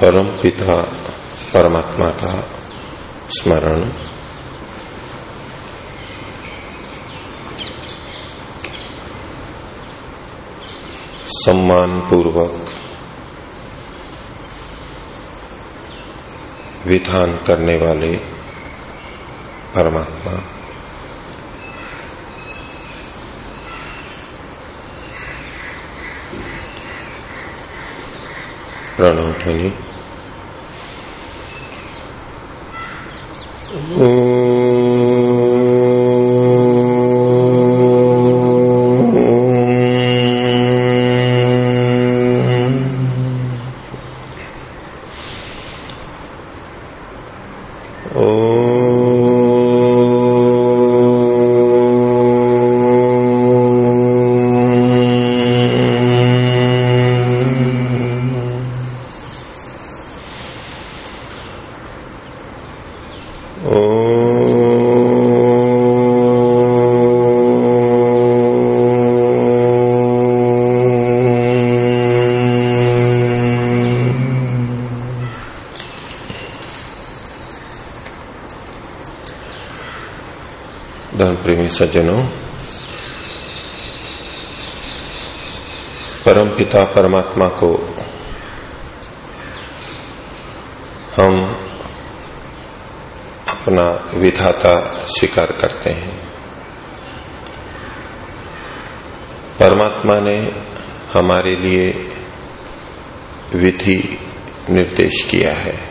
परम पिता परमात्मा का स्मरण। सम्मान पूर्वक विधान करने वाले परमात्मा। प्रणव ध्वनि प्रेमी सज्जनों, परम पिता परमात्मा को हम अपना विधाता स्वीकार करते हैं। परमात्मा ने हमारे लिए विधि निर्देश किया है।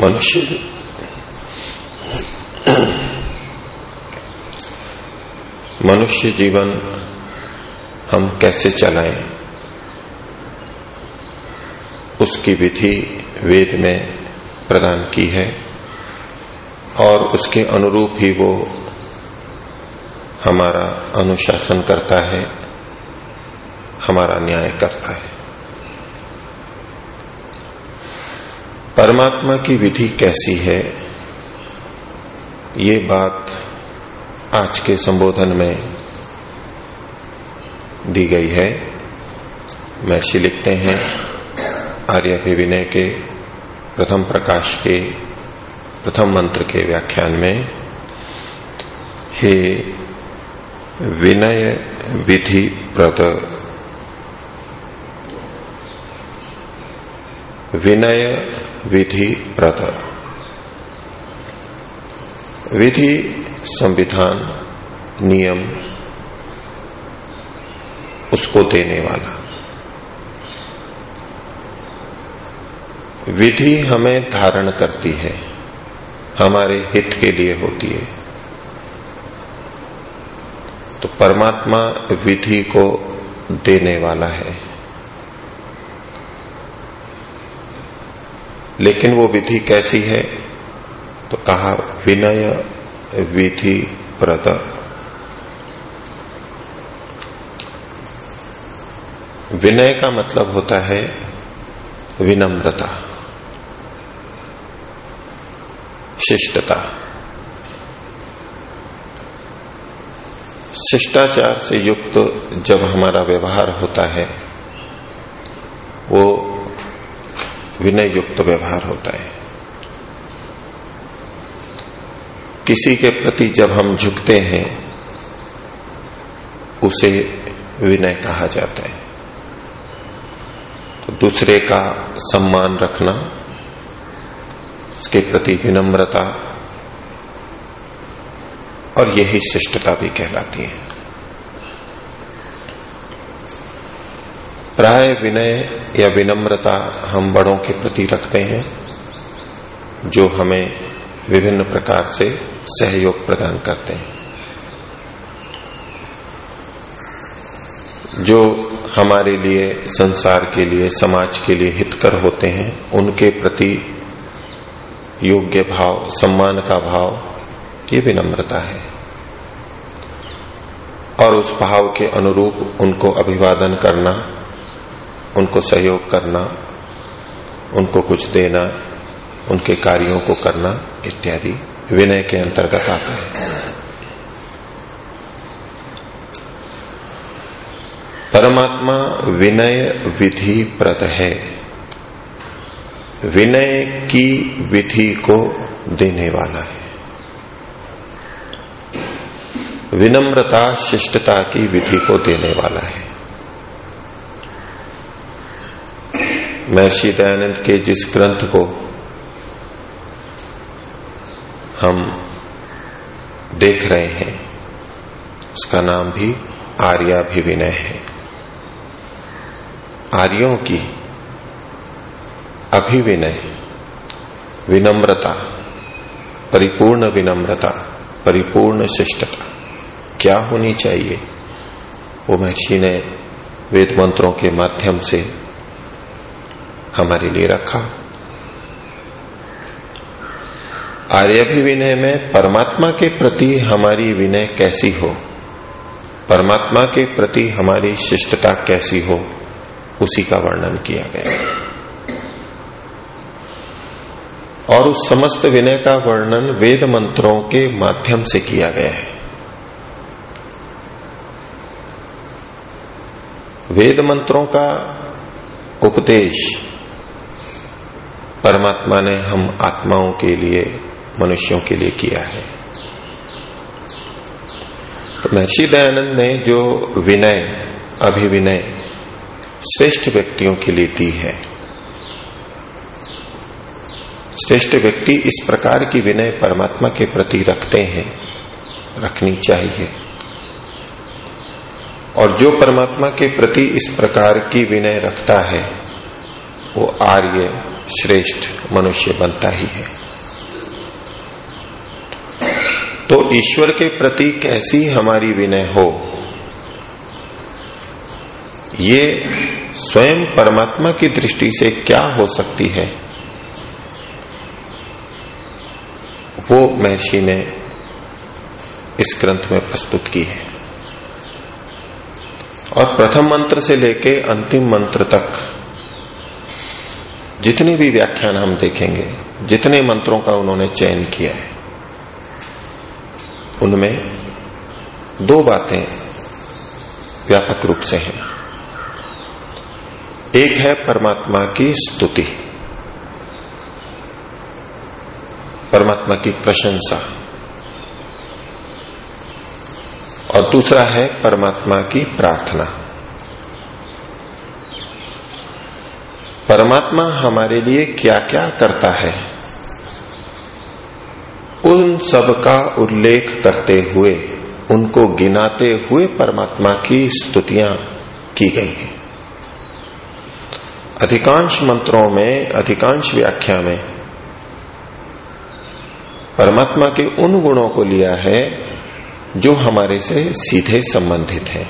मनुष्य मनुष्य जीवन हम कैसे चलाएँ? उसकी विधि वेद में प्रदान की है और उसके अनुरूप ही वो हमारा अनुशासन करता है, हमारा न्याय करता है। परमात्मा की विधि कैसी है? ये बात आज के संबोधन में दी गई है। महर्षि लिखते हैं आर्यभिविनय के, प्रथम प्रकाश के, प्रथम मंत्र के व्याख्यान में, हे विनय विधि प्रद विनय विधि प्रद। विधि संविधान, नियम उसको देने वाला। विधि हमें धारण करती है, हमारे हित के लिए होती है। तो परमात्मा विधि को देने वाला है। लेकिन वो विधि कैसी है? तो कहा, विनय विधि प्रत विनय का मतलब होता है विनम्रता, शिष्टता। शिष्टाचार से युक्त जब हमारा व्यवहार होता है, वो विनय युक्त व्यवहार होता है। किसी के प्रति जब हम झुकते हैं, उसे विनय कहा जाता है। तो दूसरे का सम्मान रखना, उसके प्रति विनम्रता और यही शिष्टता भी कहलाती है। प्राय विनय या विनम्रता हम बड़ों के प्रति रखते हैं, जो हमें विभिन्न प्रकार से सहयोग प्रदान करते हैं। जो हमारे लिए, संसार के लिए, समाज के लिए हितकर होते हैं, उनके प्रति योग्य भाव, सम्मान का भाव, ये विनम्रता है। और उस भाव के अनुरूप उनको अभिवादन करना, उनको सहयोग करना, उनको कुछ देना, उनके कार्यों को करना इत्यादि। विनय के अंतर्गत आता है। परमात्मा विनय विधि प्रद है। विनय की विधि को देने वाला है। विनम्रता, शिष्टता की विधि को देने वाला है। महर्षि दयानंद के जिस ग्रंथ को हम देख रहे हैं। उसका नाम भी आर्याभिविनय है। आर्यों की अभिविनय, विनम्रता, परिपूर्ण विनम्रता, परिपूर्ण शिष्टता, क्या होनी चाहिए? वो महर्षि ने वेद मंत्रों के माध्यम से हमारे लिए रखा। आर्यभिविनय में परमात्मा के प्रति हमारी विनय कैसी हो? परमात्मा के प्रति हमारी शिष्टता कैसी हो? उसी का वर्णन किया गया और उस समस्त विनय का वर्णन वेद मंत्रों के माध्यम से किया गया है। वेद मंत्रों का उपदेश परमात्मा ने हम आत्माओं के लिए मनुष्यों के लिए किया है। तो महर्षि दयानंद ने जो विनय, अभिविनय श्रेष्ठ व्यक्तियों के लिए दी है, श्रेष्ठ व्यक्ति इस प्रकार की विनय परमात्मा के प्रति रखते हैं, रखनी चाहिए। और जो परमात्मा के प्रति इस प्रकार की विनय रखता है, वो आर्य, श्रेष्ठ मनुष्य बनता ही है। तो ईश्वर के प्रति कैसी हमारी विनय हो? ये स्वयं परमात्मा की दृष्टि से क्या हो सकती है? वो महर्षि ने इस ग्रंथ में प्रस्तुत की है। और प्रथम मंत्र से लेके अंतिम मंत्र तक जितनी भी व्याख्यान हम देखेंगे, जितने मंत्रों का उन्होंने चयन किया है उनमें दो बातें व्यापक रूप से हैं। एक है परमात्मा की स्तुति। परमात्मा की प्रशंसा। और दूसरा है परमात्मा की प्रार्थना। परमात्मा हमारे लिए क्या क्या करता है? उन सब का उल्लेख करते हुए, उनको गिनाते हुए परमात्मा की स्तुतियाँ की गई हैं। अधिकांश मंत्रों में, अधिकांश व्याख्या में, परमात्मा के उन गुणों को लिया है, जो हमारे से सीधे संबंधित है।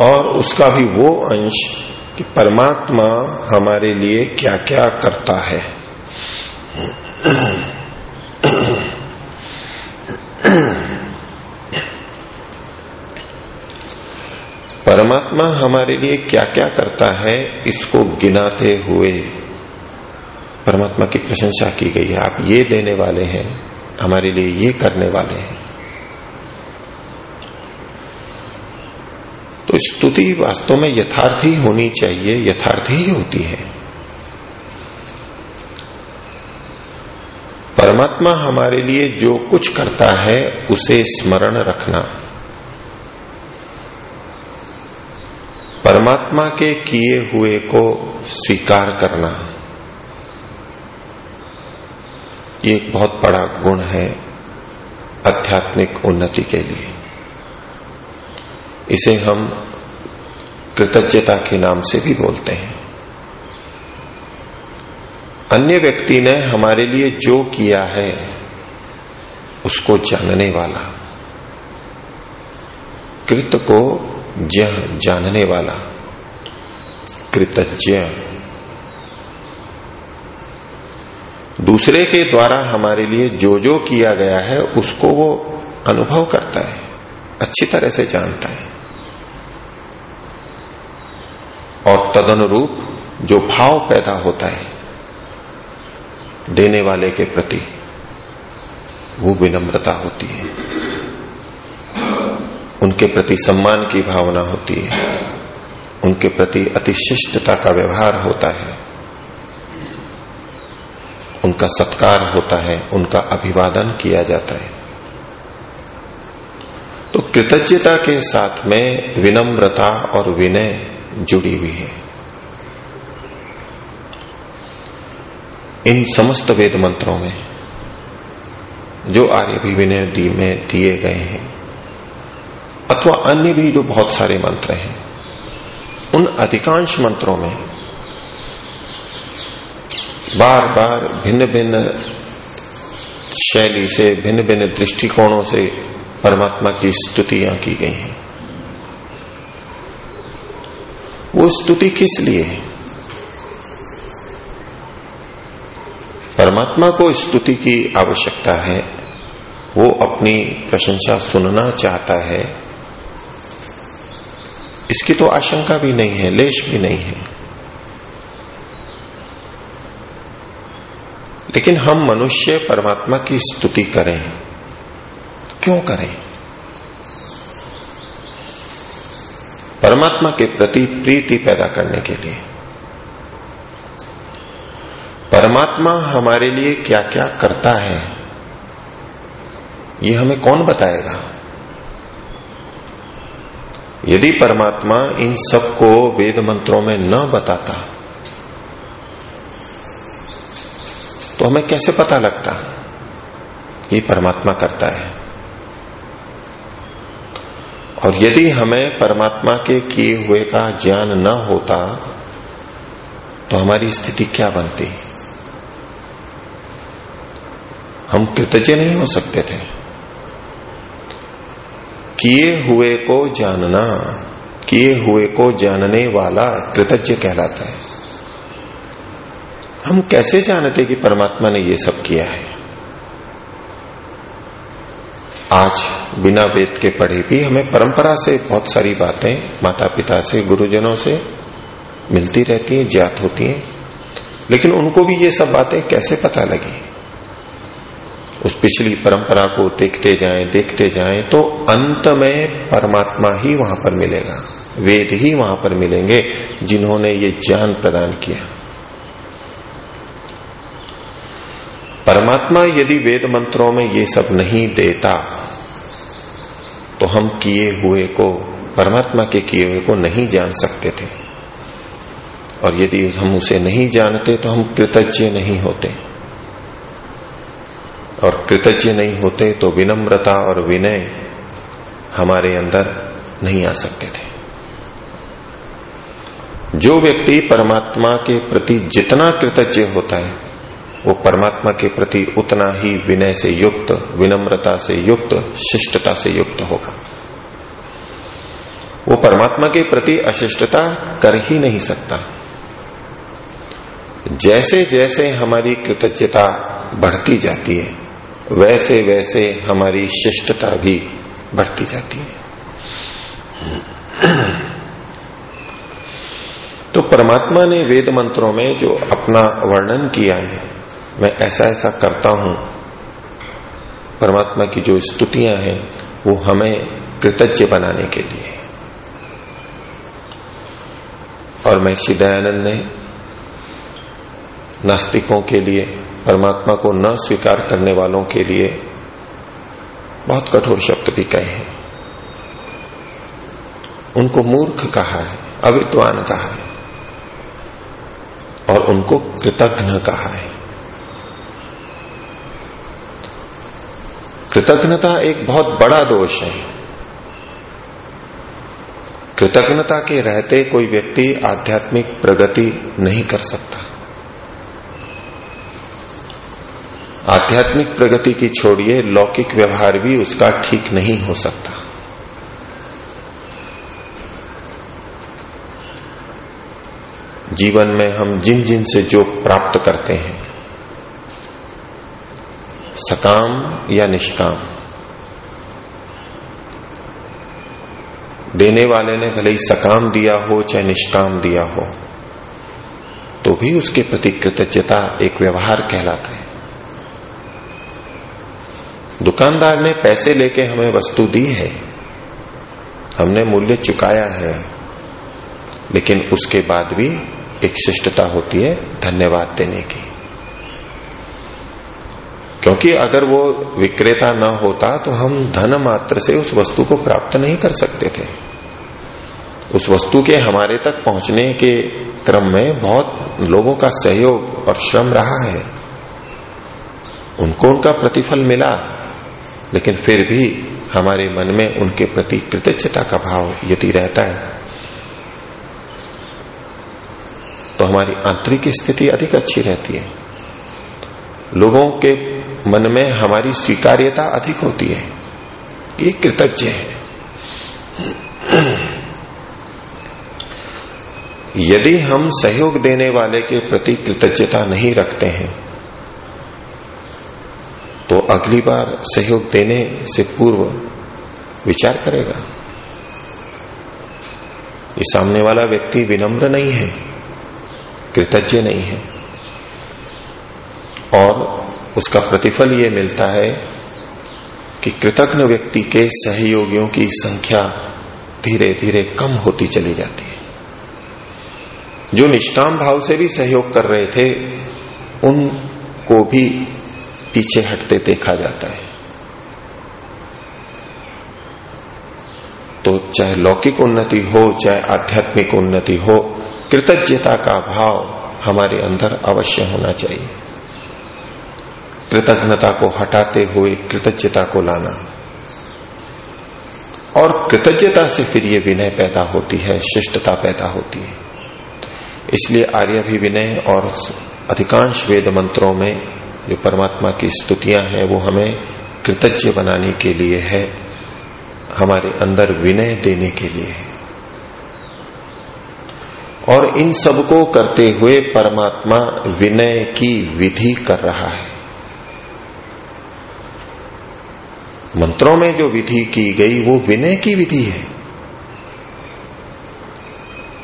और उसका भी वो अंश कि परमात्मा हमारे लिए क्या क्या करता है। परमात्मा हमारे लिए क्या क्या करता है, इसको गिनाते हुए परमात्मा की प्रशंसा की गई है। आप ये देने वाले हैं, हमारे लिए ये करने वाले हैं। तो स्तुति वास्तव में यथार्थ ही होनी चाहिए, यथार्थ ही होती है। परमात्मा हमारे लिए जो कुछ करता है, उसे स्मरण रखना। परमात्मा के किए हुए को स्वीकार करना। ये एक बहुत बड़ा गुण है आध्यात्मिक उन्नति के लिए। इसे हम कृतज्ञता के नाम से भी बोलते हैं। अन्य व्यक्ति ने हमारे लिए जो किया है, उसको जानने वाला। कृत को जानने वाला। कृतज्ञ। दूसरे के द्वारा हमारे लिए जो जो किया गया है, उसको वो अनुभव करता है, अच्छी तरह से जानता है। और तदनुरूप जो भाव पैदा होता है देने वाले के प्रति वो विनम्रता होती है। उनके प्रति सम्मान की भावना होती है। उनके प्रति अतिशिष्टता का व्यवहार होता है। उनका सत्कार होता है, उनका अभिवादन किया जाता है। तो कृतज्ञता के साथ में विनम्रता और विनय जुड़ी हुई है। इन समस्त वेद मंत्रों में, जो आर्य दी में दिए गए हैं, अथवा अन्य भी जो बहुत सारे मंत्र हैं, उन अधिकांश मंत्रों में बार बार भिन्न भिन्न शैली से भिन्न भिन्न दृष्टिकोणों से परमात्मा की स्तुतियाँ की गई हैं। वो स्तुति किस लिए परमात्मा को स्तुति की आवश्यकता है, वो अपनी प्रशंसा सुनना चाहता है। इसकी तो आशंका भी नहीं है, लेश भी नहीं है। लेकिन हम मनुष्य परमात्मा की स्तुति करें। क्यों करें? परमात्मा के प्रति प्रीति पैदा करने के लिए। परमात्मा हमारे लिए क्या क्या करता है? ये हमें कौन बताएगा? यदि परमात्मा इन सबको वेद मंत्रों में न बताता तो हमें कैसे पता लगता ये परमात्मा करता है? और यदि हमें परमात्मा के किए हुए का ज्ञान न होता तो हमारी स्थिति क्या बनती? हम कृतज्ञ नहीं हो सकते थे। किए हुए को जानना, किए हुए को जानने वाला कृतज्ञ कहलाता है। हम कैसे जानते कि परमात्मा ने ये सब किया है? आज बिना वेद के पढ़े भी हमें परंपरा से बहुत सारी बातें माता पिता से, गुरुजनों से मिलती रहती हैं, ज्ञात होती हैं। लेकिन उनको भी ये सब बातें कैसे पता लगी? उस पिछली परंपरा को देखते जाएँ देखते जाएँ तो अंत में परमात्मा ही वहाँ पर मिलेगा। वेद ही वहाँ पर मिलेंगे जिन्होंने ये ज्ञान प्रदान किया। परमात्मा यदि वेद मंत्रों में ये सब नहीं देता तो हम किए हुए को, परमात्मा के किए हुए को नहीं जान सकते थे। और यदि हम उसे नहीं जानते तो हम कृतज्ञ नहीं होते। और कृतज्ञ नहीं होते तो विनम्रता और विनय हमारे अंदर नहीं आ सकते थे। जो व्यक्ति परमात्मा के प्रति जितना कृतज्ञ होता है, वो परमात्मा के प्रति उतना ही विनय से युक्त, विनम्रता से युक्त, शिष्टता से युक्त होगा। वो परमात्मा के प्रति अशिष्टता कर ही नहीं सकता। जैसे जैसे हमारी कृतज्ञता बढ़ती जाती है वैसे वैसे हमारी शिष्टता भी बढ़ती जाती है। तो परमात्मा ने वेद मंत्रों में जो अपना वर्णन किया है, मैं ऐसा ऐसा करता हूँ। परमात्मा की जो स्तुतियाँ हैं, वो हमें कृतज्ञ बनाने के लिए। और महर्षि दयानंद ने नास्तिकों के लिए परमात्मा को न स्वीकार करने वालों के लिए बहुत कठोर शब्द भी कहे हैं। उनको मूर्ख कहा है, अविद्वान कहा है, और उनको कृतज्ञ कहा है। कृतज्ञता एक बहुत बड़ा दोष है। कृतज्ञता के रहते कोई व्यक्ति आध्यात्मिक प्रगति नहीं कर सकता। आध्यात्मिक प्रगति की छोड़िए, लौकिक व्यवहार भी उसका ठीक नहीं हो सकता। जीवन में हम जिन जिन से जो प्राप्त करते हैं, सकाम या निष्काम, देने वाले ने भले ही सकाम दिया हो चाहे निष्काम दिया हो तो भी उसके प्रति कृतज्ञता एक व्यवहार कहलाता है। दुकानदार ने पैसे लेके हमें वस्तु दी है। हमने मूल्य चुकाया है। लेकिन उसके बाद भी एक शिष्टता होती है धन्यवाद देने की। क्योंकि अगर वो विक्रेता न होता तो हम धन मात्र से उस वस्तु को प्राप्त नहीं कर सकते थे। उस वस्तु के हमारे तक पहुँचने के क्रम में बहुत लोगों का सहयोग और श्रम रहा है। उनको उनका प्रतिफल मिला। लेकिन फिर भी हमारे मन में उनके प्रति कृतज्ञता का भाव यदि रहता है तो हमारी आंतरिक स्थिति अधिक अच्छी रहती है। लोगों के मन में हमारी स्वीकार्यता अधिक होती है। ये कृतज्ञ है। यदि हम सहयोग देने वाले के प्रति कृतज्ञता नहीं रखते हैं तो अगली बार सहयोग देने से पूर्व विचार करेगा। ये सामने वाला व्यक्ति विनम्र नहीं है, कृतज्ञ नहीं है। और उसका प्रतिफल ये मिलता है कि कृतज्ञ व्यक्ति के सहयोगियों की संख्या धीरे धीरे कम होती चली जाती है। जो निष्काम भाव से भी सहयोग कर रहे थे, उनको भी पीछे हटते देखा जाता है। तो चाहे लौकिक उन्नति हो, चाहे आध्यात्मिक उन्नति हो, कृतज्ञता का भाव हमारे अंदर अवश्य होना चाहिए। कृतज्ञता को हटाते हुए कृतज्ञता को लाना। और कृतज्ञता से फिर ये विनय पैदा होती है, शिष्टता पैदा होती है। इसलिए आर्य भी विनय और अधिकांश वेद मंत्रों में जो परमात्मा की स्तुतियाँ हैं, वो हमें कृतज्ञ बनाने के लिए है, हमारे अंदर विनय देने के लिए है। और इन सबको करते हुए परमात्मा विनय की विधि कर रहा है। मंत्रों में जो विधि की गई, वो विनय की विधि है।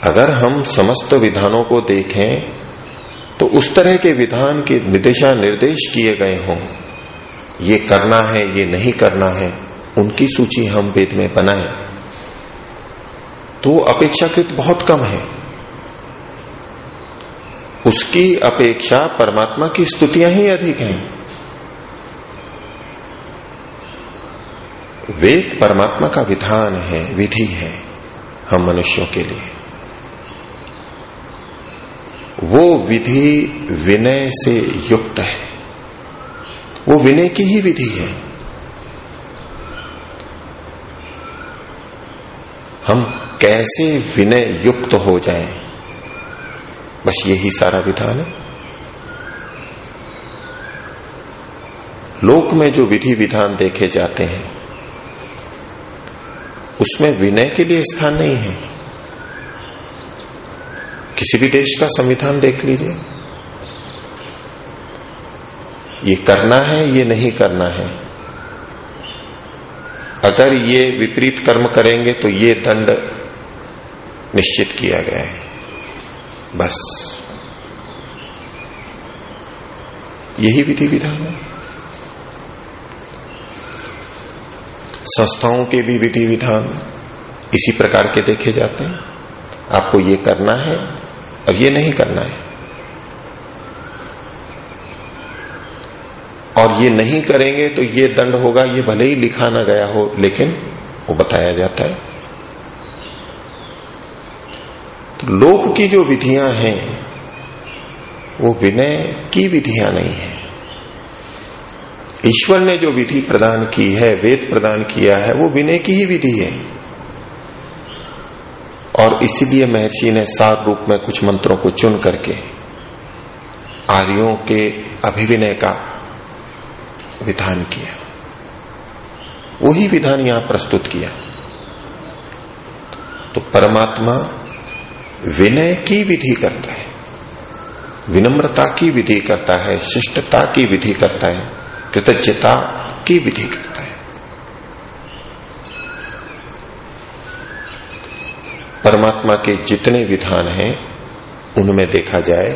अगर हम समस्त विधानों को देखें तो उस तरह के विधान के निर्देशा निर्देश किए गए हों। ये करना है, ये नहीं करना है, उनकी सूची हम वेद में बनाए। तो अपेक्षाकृत बहुत कम है। उसकी अपेक्षा परमात्मा की स्तुतियाँ ही अधिक हैं। वेद परमात्मा का विधान है, विधि है हम मनुष्यों के लिए। वो विधि विनय से युक्त है। वो विनय की ही विधि है। हम कैसे विनय युक्त हो जाएँ? बस यही सारा विधान है। लोक में जो विधि विधान देखे जाते हैं, उसमें विनय के लिए स्थान नहीं है। किसी भी देश का संविधान देख लीजिए। ये करना है, ये नहीं करना है। अगर ये विपरीत कर्म करेंगे तो ये दंड निश्चित किया गया है। बस। यही विधि विधान है। संस्थाओं के भी विधि विधान इसी प्रकार के देखे जाते हैं। आपको ये करना है अब ये नहीं करना है। और ये नहीं करेंगे तो ये दंड होगा, ये भले ही लिखा ना गया हो, लेकिन वो बताया जाता है। तो लोक की जो विधियाँ हैं, वो विनय की विधियाँ नहीं है। ईश्वर ने जो विधि प्रदान की है, वेद प्रदान किया है, वो विनय की ही विधि है। और इसीलिए महर्षि ने सार रूप में कुछ मंत्रों को चुन करके आर्यों के अभिविनय का विधान किया। वही विधान यहाँ प्रस्तुत किया। तो परमात्मा विनय की विधि करता है, विनम्रता की विधि करता है, शिष्टता की विधि करता है, कृतज्ञता की विधि करता है। परमात्मा के जितने विधान हैं, उनमें देखा जाए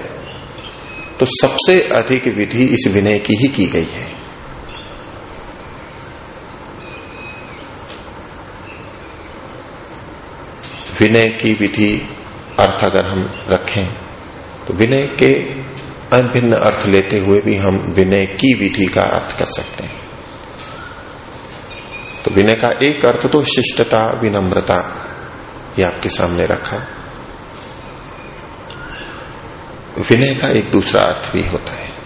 तो सबसे अधिक विधि इस विनय की ही की गई है। विनय की विधि अर्थ अगर हम रखें तो विनय के अभिन्न अर्थ लेते हुए भी हम विनय की विधि का अर्थ कर सकते हैं। तो विनय का एक अर्थ तो शिष्टता, विनम्रता ये आपके सामने रखा। विनय का एक दूसरा अर्थ भी होता है।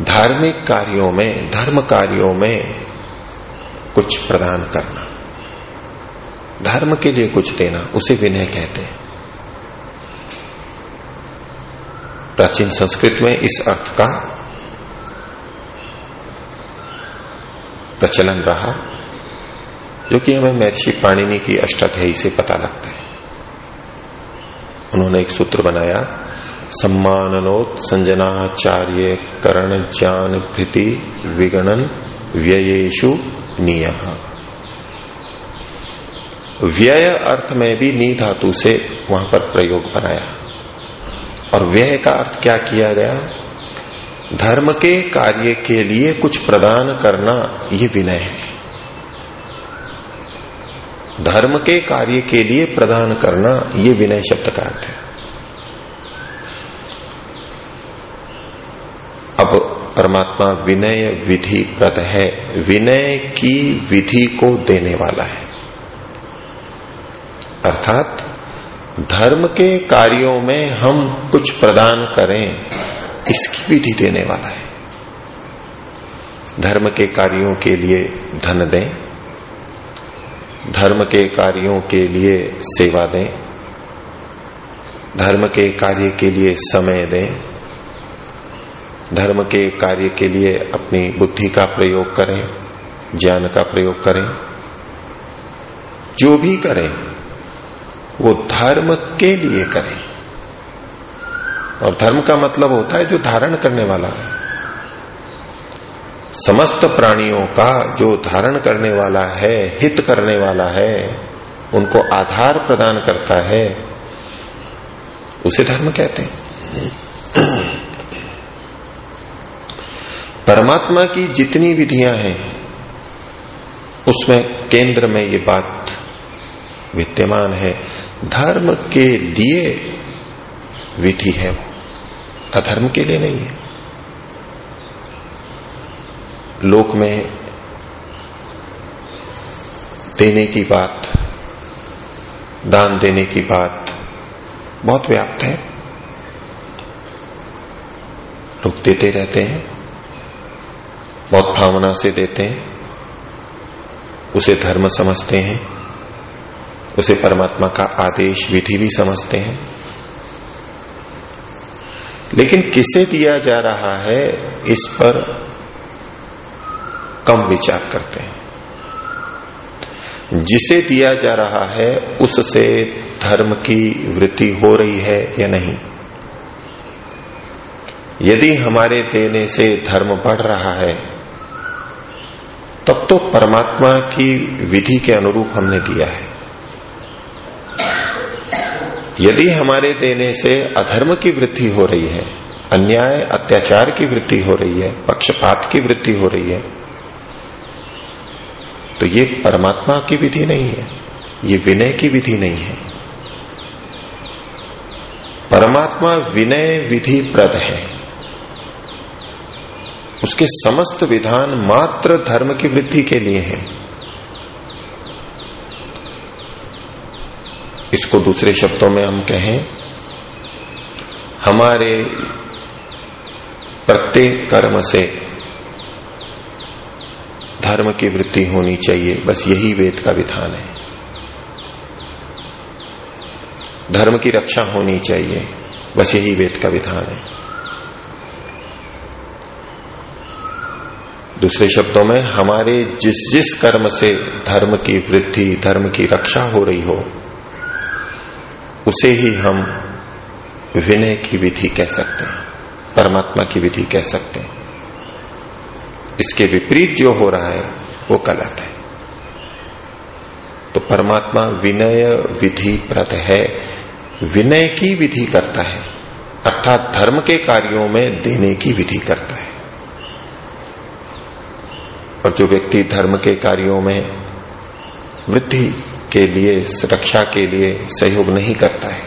धार्मिक कार्यों में, धर्म कार्यों में कुछ प्रदान करना। धर्म के लिए कुछ देना, उसे विनय कहते हैं। प्राचीन संस्कृत में इस अर्थ का प्रचलन रहा। जो कि हमें महर्षि पाणिनि की अष्टाध्यायी से पता लगता है। उन्होंने एक सूत्र बनाया, सम्माननोत संजनाचार्य करण ज्ञान भृति विगणन व्ययेशु निय। व्यय अर्थ में भी नी धातु से वहाँ पर प्रयोग बनाया। और व्यय का अर्थ क्या किया गया? धर्म के कार्य के लिए कुछ प्रदान करना ये विनय है। धर्म के कार्य के लिए प्रदान करना ये विनय शब्द का अर्थ है। अब परमात्मा विनय विधि प्रद है। विनय की विधि को देने वाला है। अर्थात धर्म के कार्यों में हम कुछ प्रदान करें, इसकी विधि देने वाला है। धर्म के कार्यों के लिए धन दें। धर्म के कार्यों के लिए सेवा दें। धर्म के कार्य के लिए समय दें। धर्म के कार्य के लिए अपनी बुद्धि का प्रयोग करें, ज्ञान का प्रयोग करें। जो भी करें, वो धर्म के लिए करें। और धर्म का मतलब होता है जो धारण करने वाला है। समस्त प्राणियों का जो धारण करने वाला है, हित करने वाला है, उनको आधार प्रदान करता है, उसे धर्म कहते हैं। परमात्मा की जितनी विधियाँ हैं, उसमें केंद्र में ये बात विद्यमान है, धर्म के लिए विधि है वो अधर्म के लिए नहीं है। लोक में देने की बात, दान देने की बात बहुत व्याप्त है। लोग देते रहते हैं, बहुत भावना से देते हैं, उसे धर्म समझते हैं, उसे परमात्मा का आदेश, विधि भी समझते हैं। लेकिन किसे दिया जा रहा है, इस पर कम विचार करते हैं। जिसे दिया जा रहा है, उससे धर्म की वृद्धि हो रही है या नहीं? यदि हमारे देने से धर्म बढ़ रहा है, तब तो परमात्मा की विधि के अनुरूप हमने दिया है। यदि हमारे देने से अधर्म की वृद्धि हो रही है, अन्याय, अत्याचार की वृद्धि हो रही है, पक्षपात की वृद्धि हो रही है तो ये परमात्मा की विधि नहीं है, ये विनय की विधि नहीं है। परमात्मा विनय विधि प्रद है। उसके समस्त विधान मात्र धर्म की वृद्धि के लिए हैं। इसको दूसरे शब्दों में हम कहें, हमारे प्रत्येक कर्म से धर्म की वृद्धि होनी चाहिए। बस यही वेद का विधान है। धर्म की रक्षा होनी चाहिए। बस यही वेद का विधान है। दूसरे शब्दों में, हमारे जिस जिस कर्म से धर्म की वृद्धि, धर्म की रक्षा हो रही हो, उसे ही हम विनय की विधि कह सकते हैं, परमात्मा की विधि कह सकते हैं। इसके विपरीत जो हो रहा है, वो गलत है। तो परमात्मा विनय विधि प्रत है। विनय की विधि करता है, अर्थात धर्म के कार्यों में देने की विधि करता है। और जो व्यक्ति धर्म के कार्यों में वृद्धि के लिए, रक्षा के लिए सहयोग नहीं करता है,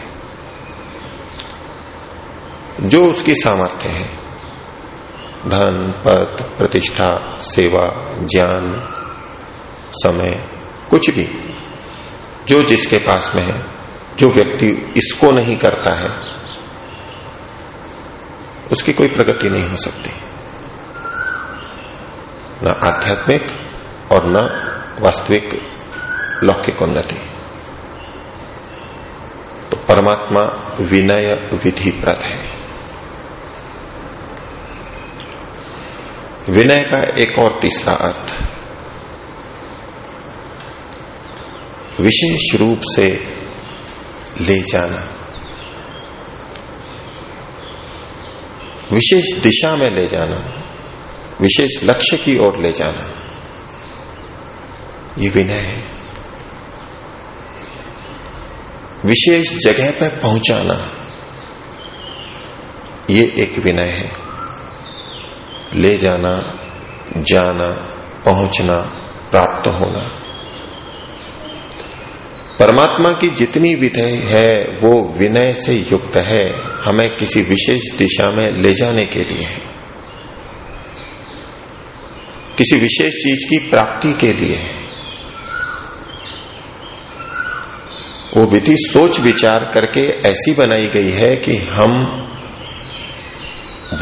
जो उसकी सामर्थ्य है धन, पद, प्रतिष्ठा, सेवा, ज्ञान, समय, कुछ भी। जो जिसके पास में है, जो व्यक्ति इसको नहीं करता है, उसकी कोई प्रगति नहीं हो सकती। न आध्यात्मिक और न वास्तविक लौकिक उन्नति। तो परमात्मा विनय विधि प्रद है। विनय का एक और तीसरा अर्थ। विशेष रूप से ले जाना। विशेष दिशा में ले जाना, विशेष लक्ष्य की ओर ले जाना, ये विनय है। विशेष जगह पर पहुंचाना, ये एक विनय है। ले जाना जाना, पहुँचना, प्राप्त होना। परमात्मा की जितनी विधेय है, वो विनय से युक्त है, हमें किसी विशेष दिशा में ले जाने के लिए है। किसी विशेष चीज़ की प्राप्ति के लिए है। वो विधि सोच विचार करके ऐसी बनाई गई है कि हम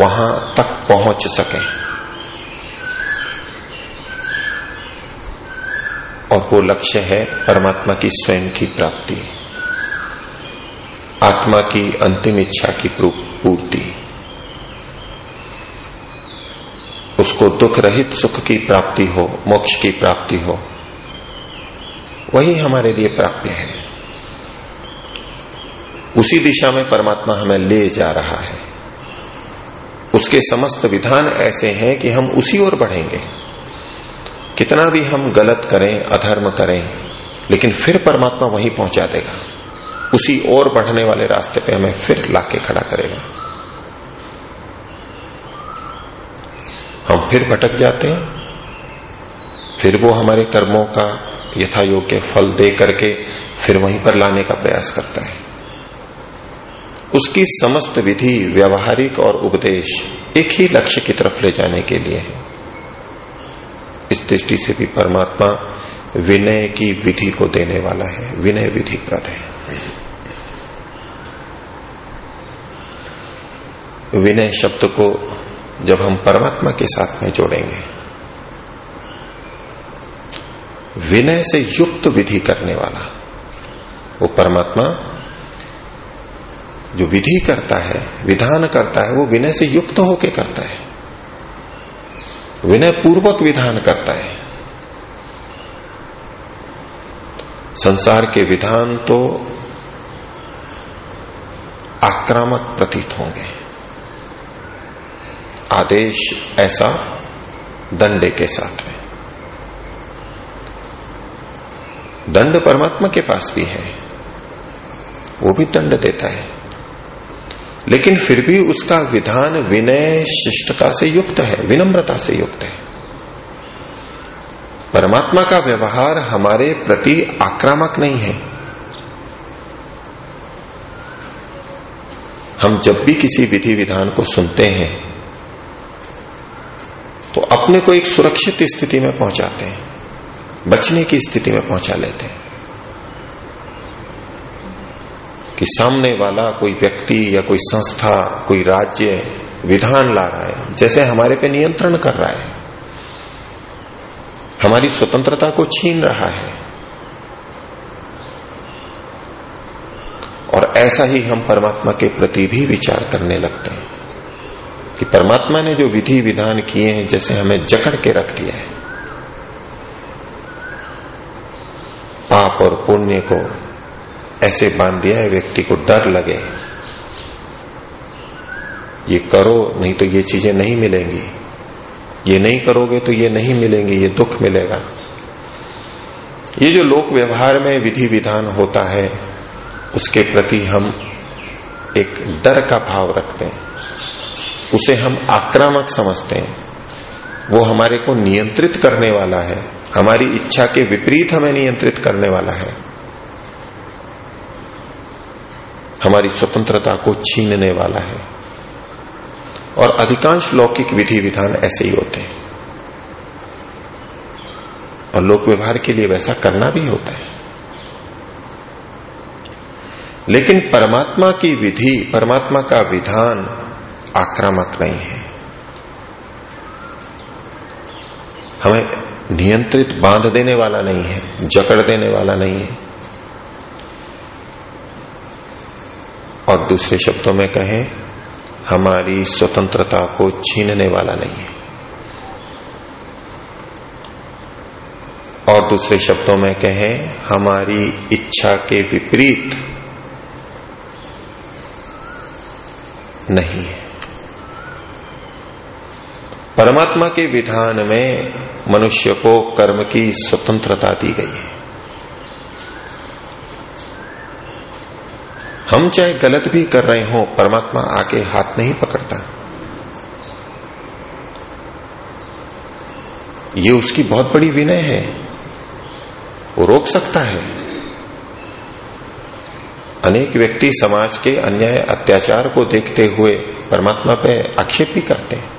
वहाँ तक पहुँच सके। और वो लक्ष्य है परमात्मा की स्वयं की प्राप्ति। आत्मा की अंतिम इच्छा की पूर्ति। उसको दुख रहित सुख की प्राप्ति हो, मोक्ष की प्राप्ति हो, वही हमारे लिए प्राप्य है। उसी दिशा में परमात्मा हमें ले जा रहा है। उसके समस्त विधान ऐसे हैं कि हम उसी ओर बढ़ेंगे। कितना भी हम गलत करें, अधर्म करें, लेकिन फिर परमात्मा वहीं पहुँचा देगा। उसी और बढ़ने वाले रास्ते पे हमें फिर लाके खड़ा करेगा। हम फिर भटक जाते हैं। फिर वो हमारे कर्मों का यथा योग्य फल दे करके फिर वहीं पर लाने का प्रयास करता है। उसकी समस्त विधि व्यवहारिक और उपदेश एक ही लक्ष्य की तरफ़ ले जाने के लिए है। इस दृष्टि से भी परमात्मा विनय की विधि को देने वाला है, विनय विधि प्रद है। विनय शब्द को जब हम परमात्मा के साथ में जोड़ेंगे, विनय से युक्त विधि करने वाला वो परमात्मा जो विधि करता है, विधान करता है, वो विनय से युक्त होके करता है। विनय पूर्वक विधान करता है। संसार के विधान तो आक्रामक प्रतीत होंगे। आदेश ऐसा दंडे के साथ में। दंड परमात्मा के पास भी है। वो भी दंड देता है। लेकिन फिर भी उसका विधान विनय शिष्टता से युक्त है, विनम्रता से युक्त है। परमात्मा का व्यवहार हमारे प्रति आक्रामक नहीं है। हम जब भी किसी विधि विधान को सुनते हैं तो अपने को एक सुरक्षित स्थिति में पहुंचाते हैं, बचने की स्थिति में पहुँचा लेते हैं। कि सामने वाला कोई व्यक्ति या कोई संस्था, कोई राज्य विधान ला रहा है, जैसे हमारे पे नियंत्रण कर रहा है। हमारी स्वतंत्रता को छीन रहा है। और ऐसा ही हम परमात्मा के प्रति भी विचार करने लगते हैं कि परमात्मा ने जो विधि विधान किए हैं, जैसे हमें जकड़ के रख दिया है, पाप और पुण्य को ऐसे बाँध दिया है, व्यक्ति को डर लगे। ये करो, नहीं तो ये चीज़ें नहीं मिलेंगी। ये नहीं करोगे तो ये नहीं मिलेंगे, ये दुख मिलेगा। ये जो लोक व्यवहार में विधि विधान होता है, उसके प्रति हम एक डर का भाव रखते हैं। उसे हम आक्रामक समझते हैं। वो हमारे को नियंत्रित करने वाला है। हमारी इच्छा के विपरीत हमें नियंत्रित करने वाला है। हमारी स्वतंत्रता को छीनने वाला है। और अधिकांश लौकिक विधि विधान ऐसे ही होते हैं। और लोक व्यवहार के लिए वैसा करना भी होता है। लेकिन परमात्मा की विधि, परमात्मा का विधान आक्रामक नहीं है। हमें नियंत्रित बाँध देने वाला नहीं है, जकड़ देने वाला नहीं है। और दूसरे शब्दों में कहें, हमारी स्वतंत्रता को छीनने वाला नहीं है। और दूसरे शब्दों में कहें, हमारी इच्छा के विपरीत नहीं है। परमात्मा के विधान में मनुष्य को कर्म की स्वतंत्रता दी गई है। हम चाहे गलत भी कर रहे हो, परमात्मा आके हाथ नहीं पकड़ता। ये उसकी बहुत बड़ी विनय है। वो रोक सकता है। अनेक व्यक्ति समाज के अन्याय, अत्याचार को देखते हुए परमात्मा पे आक्षेप भी करते हैं।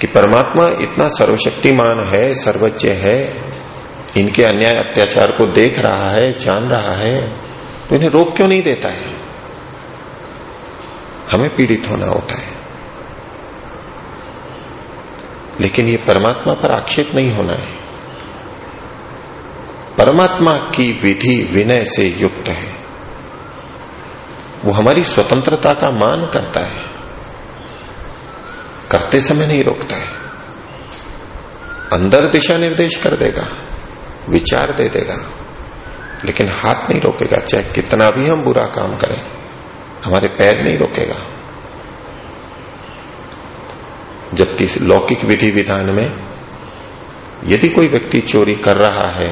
कि परमात्मा इतना सर्वशक्तिमान है सर्वज्ञ है, इनके अन्याय, अत्याचार को देख रहा है, जान रहा है तो इन्हें रोक क्यों नहीं देता है? हमें पीड़ित होना होता है। लेकिन ये परमात्मा पर आक्षेप नहीं होना है। परमात्मा की विधि विनय से युक्त है। वो हमारी स्वतंत्रता का मान करता है। करते समय नहीं रोकता है। अंदर दिशा निर्देश कर देगा, विचार दे देगा। लेकिन हाथ नहीं रोकेगा, चाहे कितना भी हम बुरा काम करें, हमारे पैर नहीं रोकेगा। जबकि लौकिक विधि विधान में यदि कोई व्यक्ति चोरी कर रहा है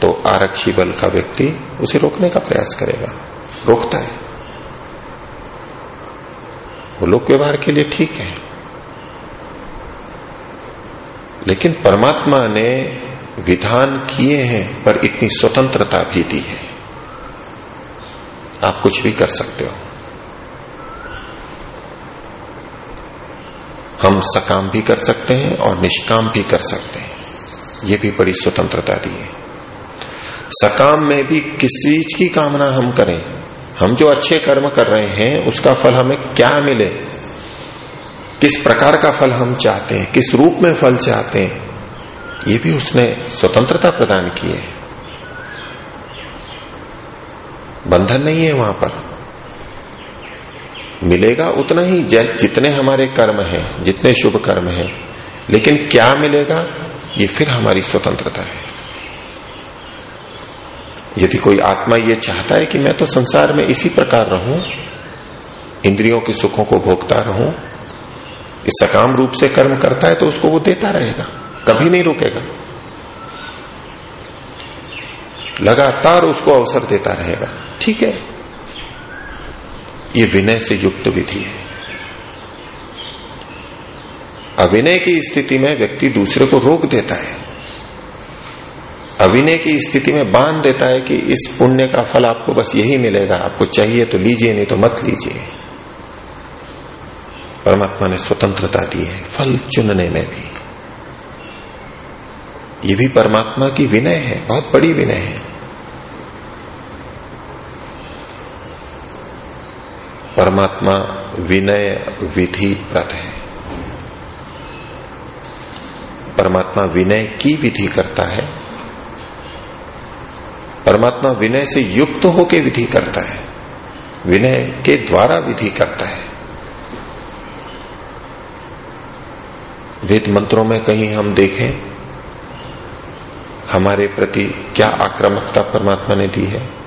तो आरक्षी बल का व्यक्ति उसे रोकने का प्रयास करेगा। रोकता है। वो लोक व्यवहार के लिए ठीक है। लेकिन परमात्मा ने विधान किए हैं, पर इतनी स्वतंत्रता भी दी है। आप कुछ भी कर सकते हो। हम सकाम भी कर सकते हैं और निष्काम भी कर सकते हैं। ये भी बड़ी स्वतंत्रता दी है। सकाम में भी किस चीज़ की कामना हम करें। हम जो अच्छे कर्म कर रहे हैं, उसका फल हमें क्या मिले? किस प्रकार का फल हम चाहते हैं? किस रूप में फल चाहते हैं? ये भी उसने स्वतंत्रता प्रदान की है। बंधन नहीं है वहाँ पर। मिलेगा उतना ही जितने हमारे कर्म हैं, जितने शुभ कर्म हैं। लेकिन क्या मिलेगा? ये फिर हमारी स्वतंत्रता है। यदि कोई आत्मा ये चाहता है कि मैं तो संसार में इसी प्रकार रहूँ, इंद्रियों के सुखों को भोगता रहूँ, इस सकाम रूप से कर्म करता है तो उसको वो देता रहेगा। कभी नहीं रुकेगा। लगातार उसको अवसर देता रहेगा। ठीक है? ये विनय से युक्त विधि है। अविनय की स्थिति में व्यक्ति दूसरे को रोक देता है। अविनय की स्थिति में बाँध देता है कि इस पुण्य का फल आपको बस यही मिलेगा। आपको चाहिए तो लीजिए, नहीं तो मत लीजिए। परमात्मा ने स्वतंत्रता दी है, फल चुनने में भी। ये भी परमात्मा की विनय है, बहुत बड़ी विनय है। परमात्मा विनय विधि प्रत है। परमात्मा विनय की विधि करता है। परमात्मा विनय से युक्त होकर विधि करता है। विनय के द्वारा विधि करता है। वेद मंत्रों में कहीं हम देखें हमारे प्रति क्या आक्रामकता परमात्मा ने दी है?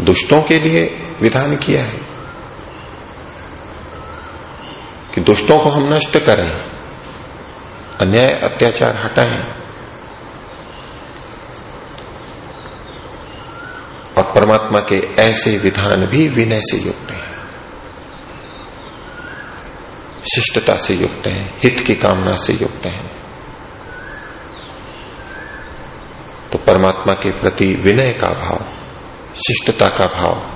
दुष्टों के लिए विधान किया है कि दुष्टों को हम नष्ट करें, अन्याय, अत्याचार हटाएँ और परमात्मा के ऐसे विधान भी विनय से युक्त हैं। शिष्टता से युक्त हैं, हित की कामना से युक्त हैं। तो परमात्मा के प्रति विनय का भाव, शिष्टता का भाव,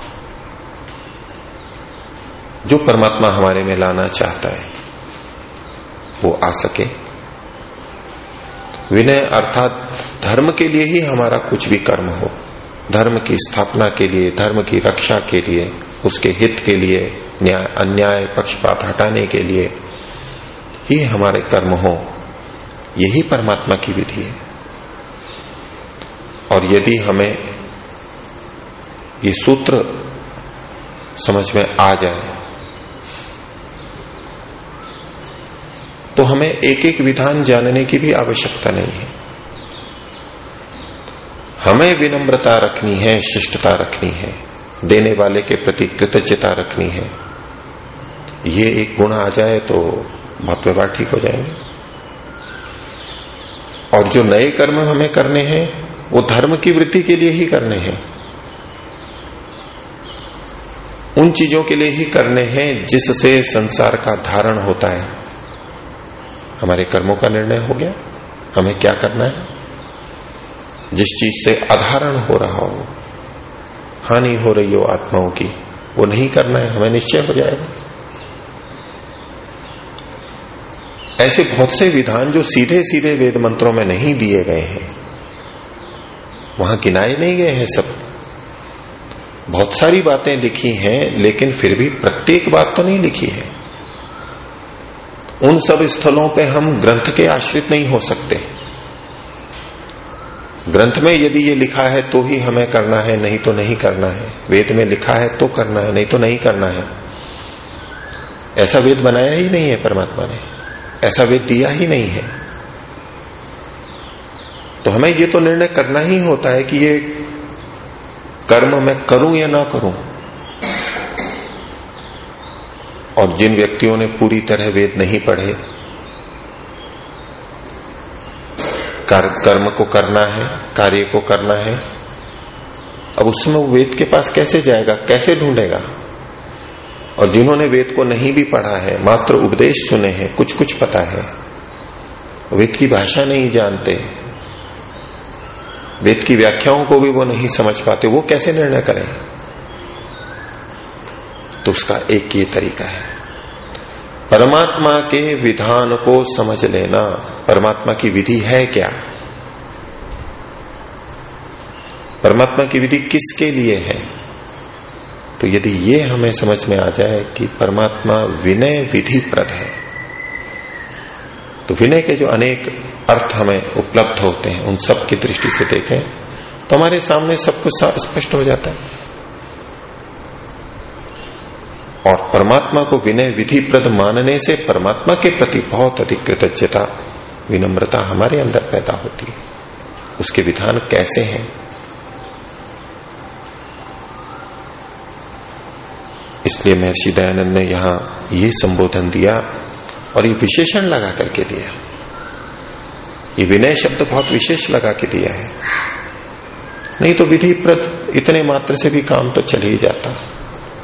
जो परमात्मा हमारे में लाना चाहता है, वो आ सके। विनय अर्थात धर्म के लिए ही हमारा कुछ भी कर्म हो। धर्म की स्थापना के लिए, धर्म की रक्षा के लिए, उसके हित के लिए, न्याय, अन्याय, पक्षपात हटाने के लिए ही हमारे कर्म हो। यही परमात्मा की विधि है। और यदि हमें ये सूत्र समझ में आ जाए तो हमें एक एक विधान जानने की भी आवश्यकता नहीं है। हमें विनम्रता रखनी है, शिष्टता रखनी है, देने वाले के प्रति कृतज्ञता रखनी है। ये एक गुण आ जाए तो बहुत व्यवहार ठीक हो जाएँगे। और जो नए कर्म हमें करने हैं, वो धर्म की वृद्धि के लिए ही करने हैं। उन चीज़ों के लिए ही करने हैं जिससे संसार का धारण होता है। हमारे कर्मों का निर्णय हो गया। हमें क्या करना है? जिस चीज़ से अधारण हो रहा हो, हानि हो रही हो आत्माओं की, वो नहीं करना है, हमें निश्चय हो जाएगा। ऐसे बहुत से विधान जो सीधे सीधे वेद मंत्रों में नहीं दिए गए हैं, वहाँ गिनाए नहीं गए हैं सब। बहुत सारी बातें लिखी हैं, लेकिन फिर भी प्रत्येक बात तो नहीं लिखी है। उन सब स्थलों पे हम ग्रंथ के आश्रित नहीं हो सकते। ग्रंथ में यदि ये लिखा है तो ही हमें करना है, नहीं तो नहीं करना है। वेद में लिखा है तो करना है, नहीं तो नहीं करना है। ऐसा वेद बनाया ही नहीं है परमात्मा ने। ऐसा वेद दिया ही नहीं है। तो हमें ये तो निर्णय करना ही होता है कि ये कर्म मैं करूँ या ना करूँ। और जिन व्यक्तियों ने पूरी तरह वेद नहीं पढ़े कर्म को करना है, कार्य को करना है, अब उसमें वो वेद के पास कैसे जाएगा, कैसे ढूंढेगा? और जिन्होंने वेद को नहीं भी पढ़ा है, मात्र उपदेश सुने हैं कुछ कुछ पता है वेद की भाषा नहीं जानते, वेद की व्याख्याओं को भी वो नहीं समझ पाते, वो कैसे निर्णय करें? तो उसका एक ये तरीका है, परमात्मा के विधान को समझ लेना। परमात्मा की विधि है क्या? परमात्मा की विधि किसके लिए है? तो यदि ये हमें समझ में आ जाए कि परमात्मा विनय विधि प्रद है तो विनय के जो अनेक अर्थ हमें उपलब्ध होते हैं, उन सब की दृष्टि से देखें तो हमारे सामने सब कुछ स्पष्ट हो जाता है। और परमात्मा को विनय विधि प्रद मानने से परमात्मा के प्रति बहुत अधिक कृतज्ञता विनम्रता हमारे अंदर पैदा होती है। उसके विधान कैसे हैं? इसलिए महर्षि दयानंद ने यहाँ ये संबोधन दिया और ये विशेषण लगा करके दिया। ये विनय शब्द बहुत विशेष लगा के दिया है। नहीं तो विधि प्रद इतने मात्र से भी काम तो चल ही जाता।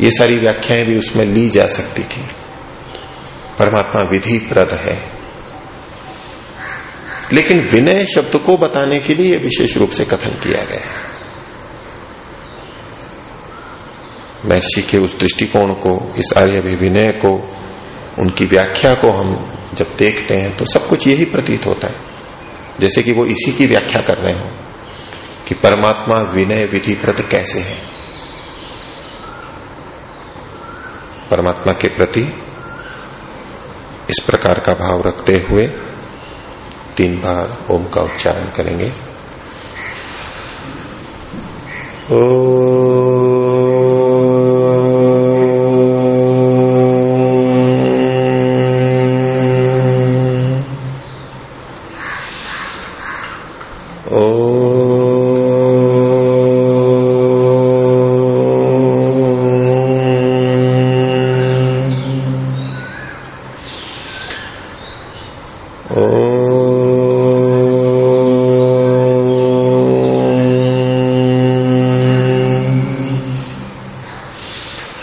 ये सारी व्याख्याएँ भी उसमें ली जा सकती थी। परमात्मा विधि प्रद है। लेकिन विनय शब्द को बताने के लिए विशेष रूप से कथन किया गया है। महर्षि के उस दृष्टिकोण को, इस आर्य विनय को, उनकी व्याख्या को हम जब देखते हैं तो सब कुछ यही प्रतीत होता है। जैसे कि वो इसी की व्याख्या कर रहे हो कि परमात्मा विनय विधि प्रद कैसे है। परमात्मा के प्रति इस प्रकार का भाव रखते हुए तीन बार ओम का उच्चारण करेंगे। ओ